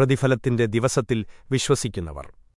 പ്രതിഫലത്തിന്റെ ദിവസത്തിൽ വിശ്വസിക്കുന്നവർ.